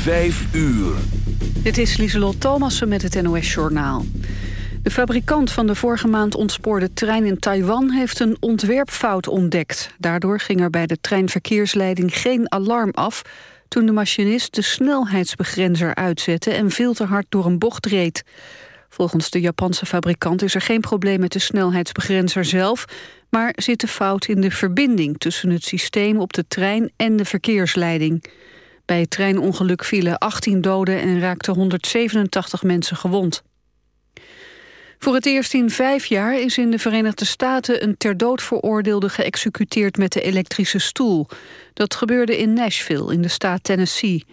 5 uur. Dit is Lieselot Thomassen met het NOS-journaal. De fabrikant van de vorige maand ontspoorde trein in Taiwan... heeft een ontwerpfout ontdekt. Daardoor ging er bij de treinverkeersleiding geen alarm af... toen de machinist de snelheidsbegrenzer uitzette... en veel te hard door een bocht reed. Volgens de Japanse fabrikant is er geen probleem met de snelheidsbegrenzer zelf... maar zit de fout in de verbinding tussen het systeem op de trein en de verkeersleiding... Bij het treinongeluk vielen 18 doden en raakten 187 mensen gewond. Voor het eerst in vijf jaar is in de Verenigde Staten een ter dood veroordeelde geëxecuteerd met de elektrische stoel. Dat gebeurde in Nashville in de staat Tennessee.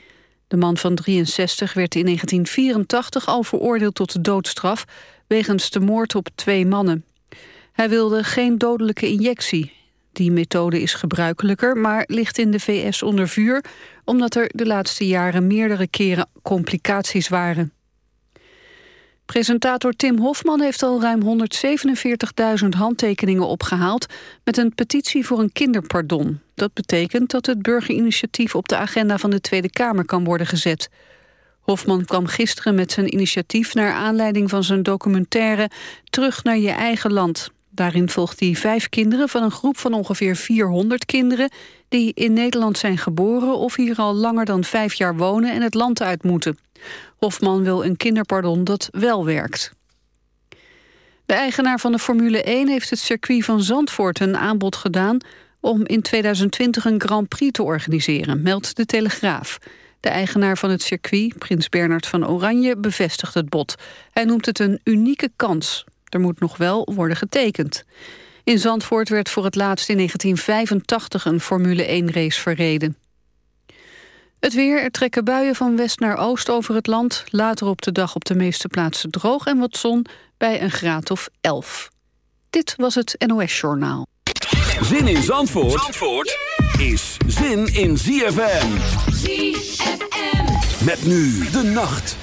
De man van 63 werd in 1984 al veroordeeld tot de doodstraf wegens de moord op twee mannen. Hij wilde geen dodelijke injectie. Die methode is gebruikelijker, maar ligt in de VS onder vuur... omdat er de laatste jaren meerdere keren complicaties waren. Presentator Tim Hofman heeft al ruim 147.000 handtekeningen opgehaald... met een petitie voor een kinderpardon. Dat betekent dat het burgerinitiatief op de agenda van de Tweede Kamer kan worden gezet. Hofman kwam gisteren met zijn initiatief naar aanleiding van zijn documentaire... Terug naar je eigen land. Daarin volgt hij vijf kinderen van een groep van ongeveer 400 kinderen... die in Nederland zijn geboren of hier al langer dan vijf jaar wonen en het land uit moeten. Hofman wil een kinderpardon dat wel werkt. De eigenaar van de Formule 1 heeft het circuit van Zandvoort een aanbod gedaan... om in 2020 een Grand Prix te organiseren, meldt de Telegraaf. De eigenaar van het circuit, prins Bernard van Oranje, bevestigt het bod. Hij noemt het een unieke kans. Er moet nog wel worden getekend. In Zandvoort werd voor het laatst in 1985 een Formule 1-race verreden. Het weer, er trekken buien van west naar oost over het land. Later op de dag op de meeste plaatsen droog en wat zon bij een graad of 11. Dit was het NOS Journaal. Zin in Zandvoort, Zandvoort is zin in ZFM. ZFM. Met nu de nacht.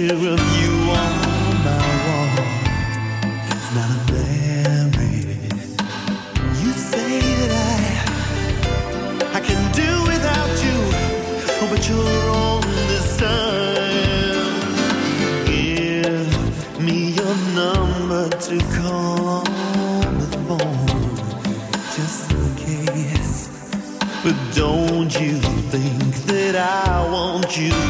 picture of you on my wall. It's not a memory. You say that I I can do without you, oh, but you're on this time. Give me your number to call on the phone, just in case. But don't you think that I want you?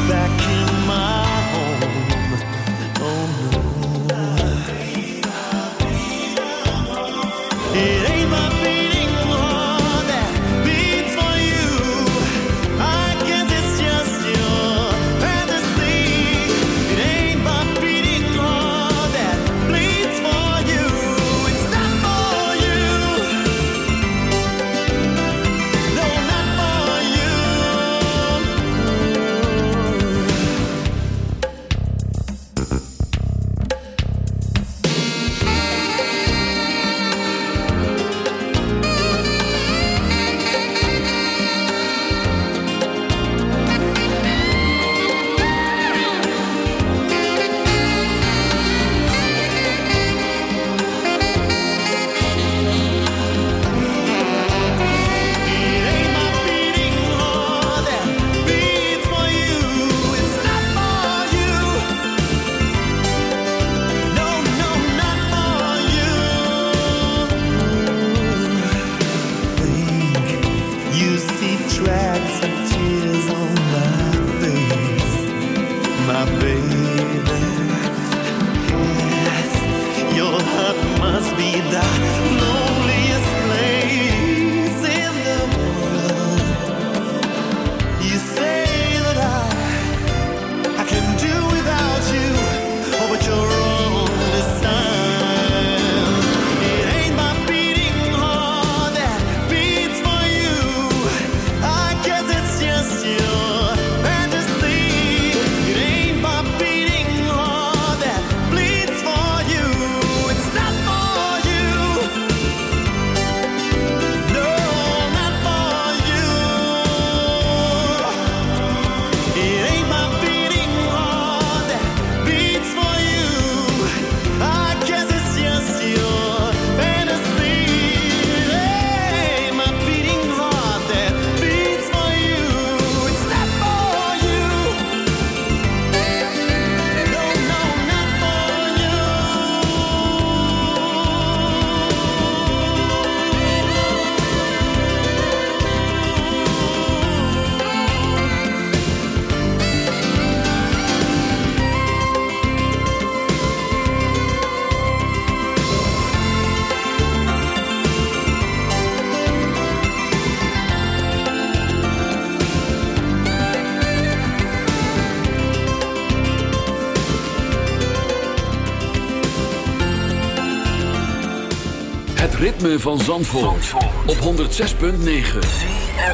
van Zandvoort, op 106.9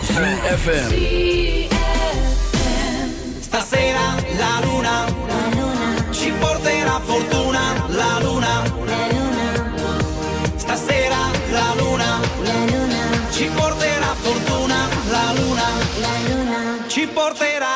CFFM Stasera la luna, ci porterà fortuna la luna. Stasera la luna, la luna ci porterà fortuna la luna, la luna. ci porterà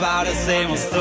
levar, hacemos todo.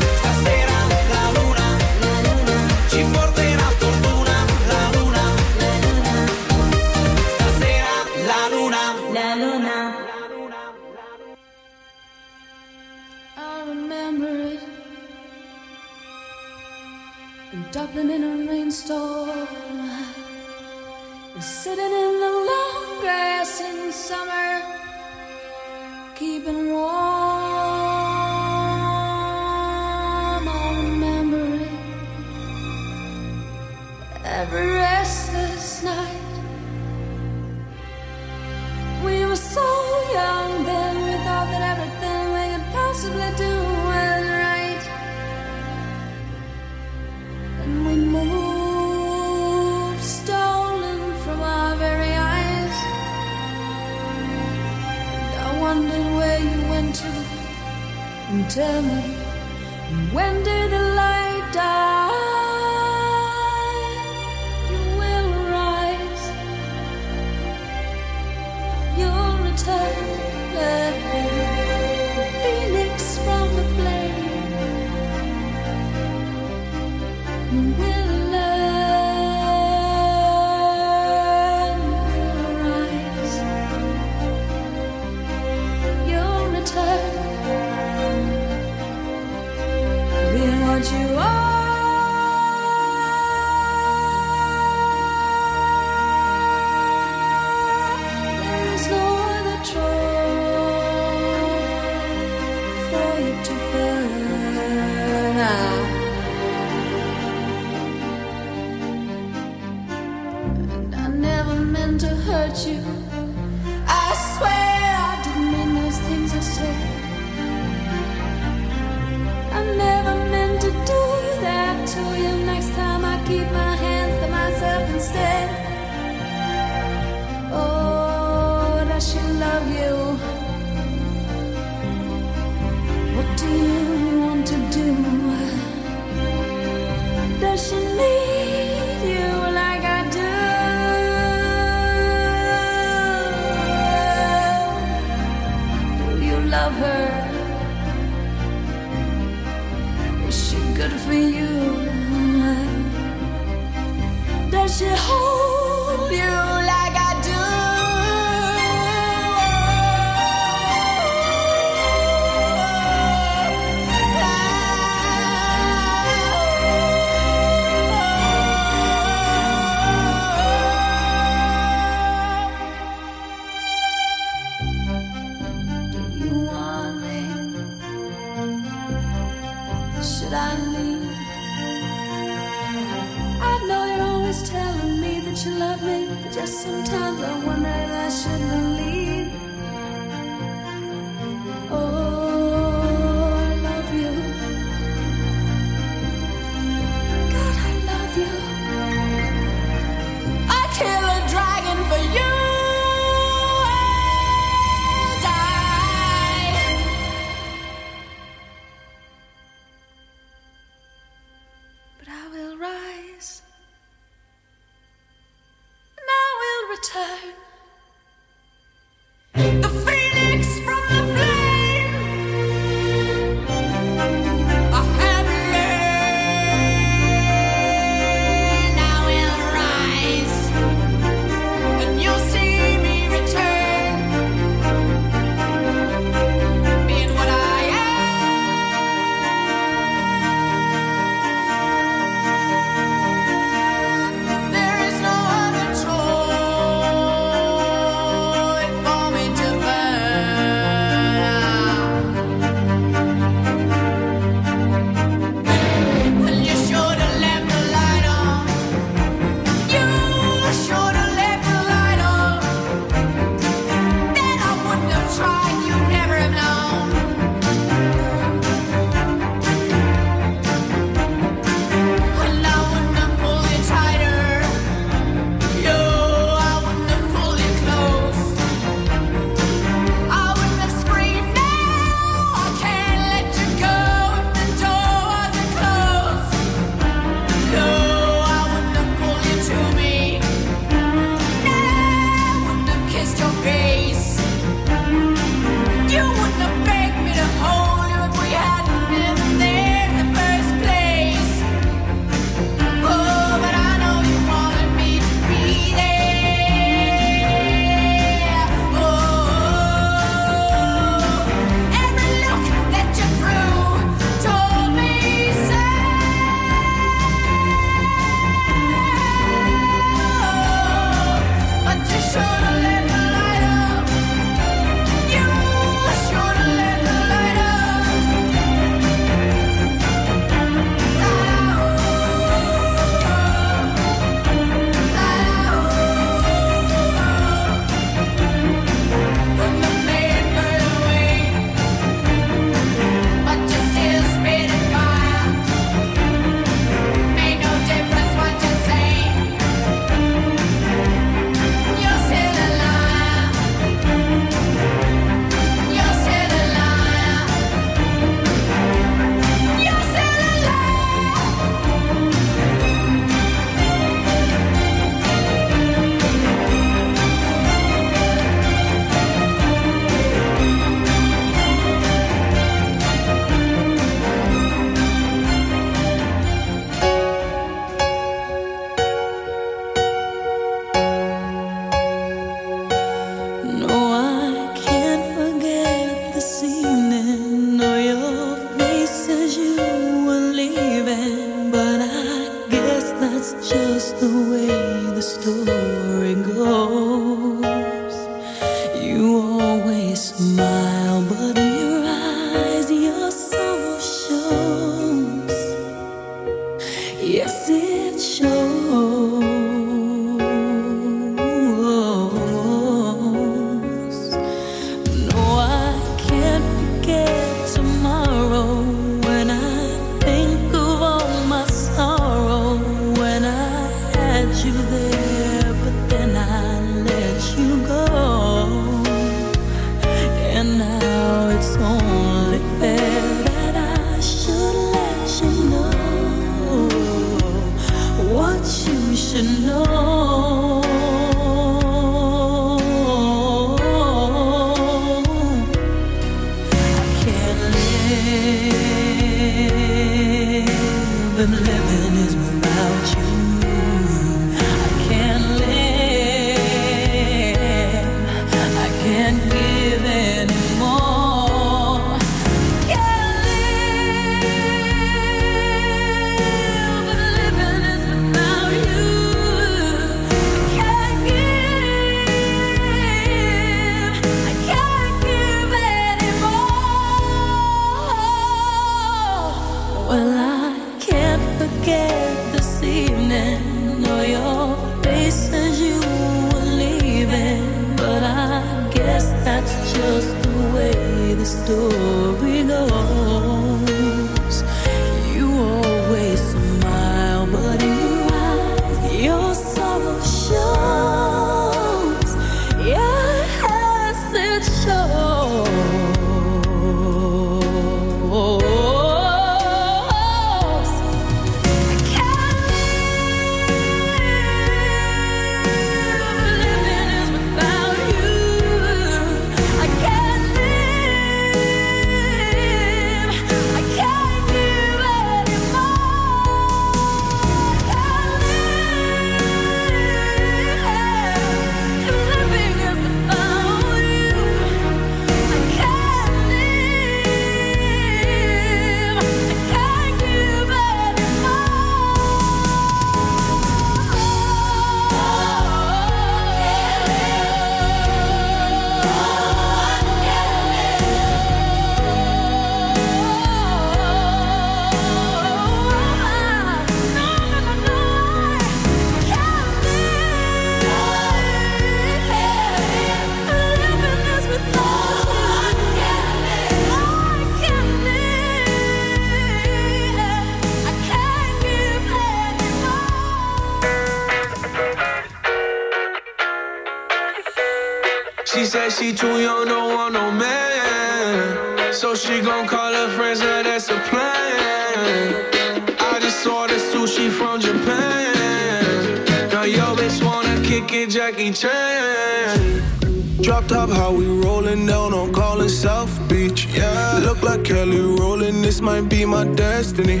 My destiny.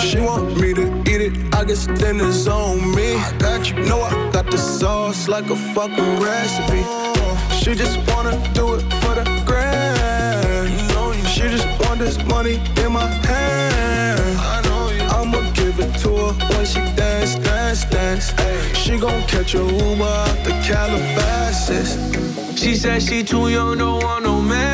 She want me to eat it, I guess then it's on me. I got you, know I got the sauce like a fucking recipe. She just wanna do it for the grand. She just want this money in my hand. I'ma give it to her when she dance, dance, dance. She gon' catch a Uber out the Calabasas. She said she too young, don't want no man.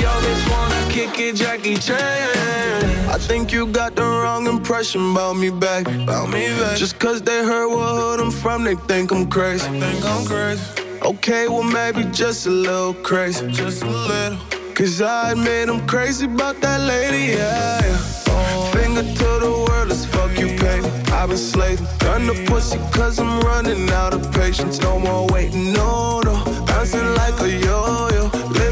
Yo wanna kick it, Jackie Chan. I think you got the wrong impression about me back. About me back. Just cause they heard what hood I'm from, they think I'm crazy. think I'm crazy. Okay, well maybe just a little crazy. Just a little. Cause I admit I'm crazy about that lady, yeah. yeah. Finger to the world, as fuck you pay. I've been slaving, done the pussy cause I'm running out of patience. No more waiting, no, no. Bouncing like a yo-yo.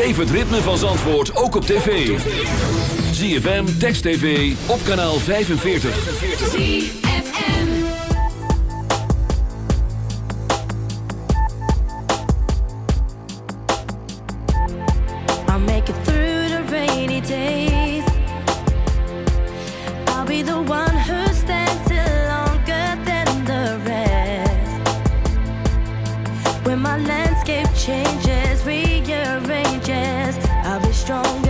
Beleef het ritme van Zandvoort ook op tv. ZFM, Text TV, op kanaal 45. I'll make it through the rainy days I'll be the one who stands till longer than the rest When my landscape changes strong.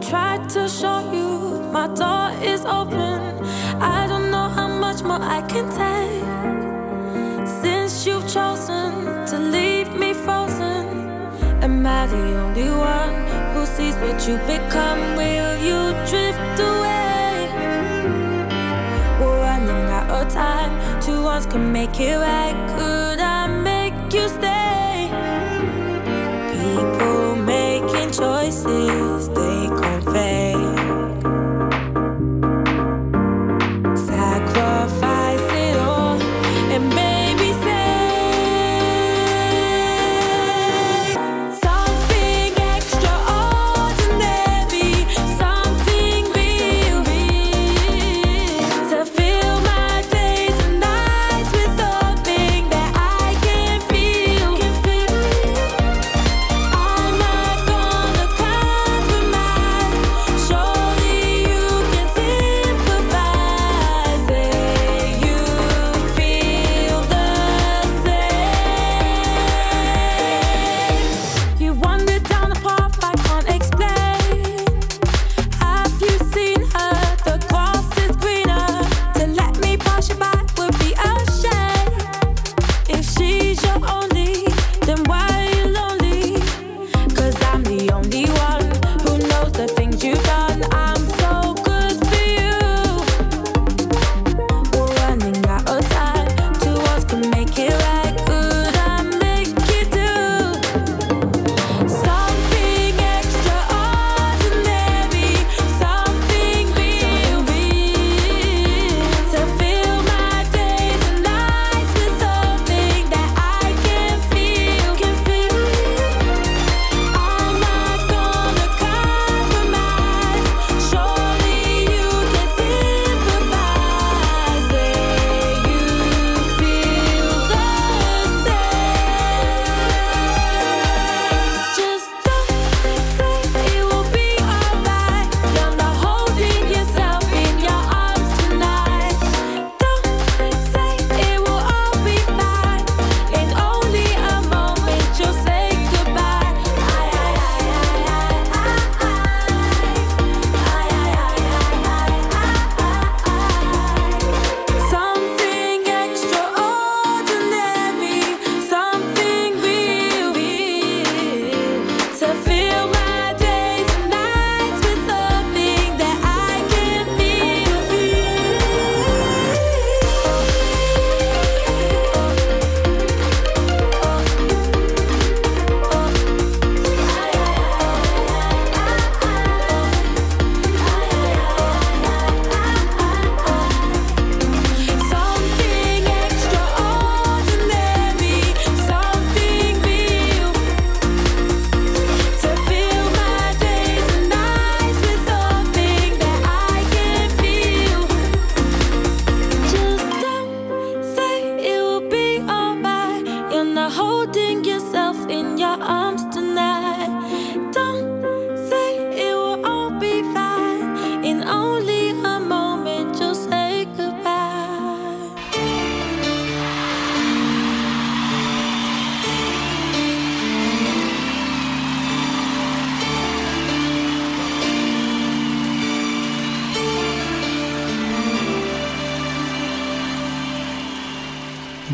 Tried to show you my door is open. I don't know how much more I can take. Since you've chosen to leave me frozen, am I the only one who sees what you become? Will you drift away? We're running out of time. Two ones can make it right. Could I make you stay? People making choices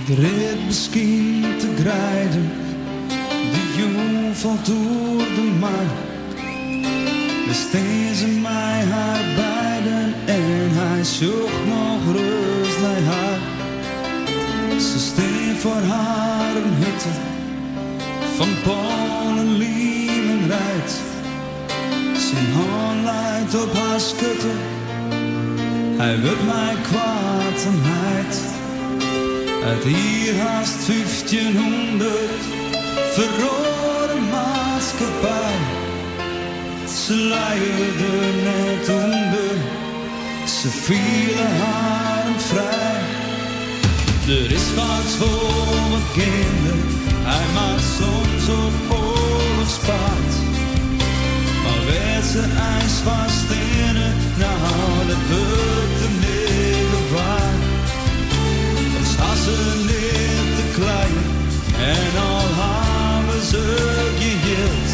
Ik red misschien te grijden, de jong valt door de maan. Besteed ze mij haar beiden en hij zocht nog rust bij haar. Ze steen voor haar een hutte van Polen, Liemen rijdt. Zijn hand leidt op haar schutte, hij wil mij kwaad en heid. Uit hier haast 1500 verrode maatschappij. Ze leiden net onder, ze vielen haar vrij. Er is wat voor mijn kinderen, hij maakt soms op oorlogspaard. Maar werd ze ijs vast in het, nou dat wordt niet tussenin te klein En al hebben ze geheeld,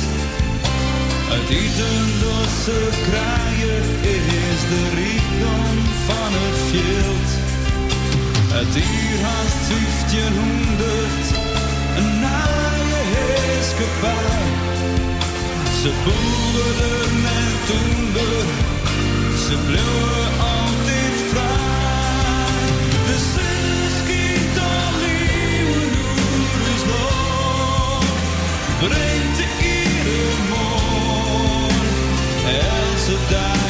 het eten dat ze krijgen is de rijkdom van het veld. Het dier haast 1500, een naaie gevaar. Ze boeren en toender, ze bleven brengt de ere mooi. Elze duik.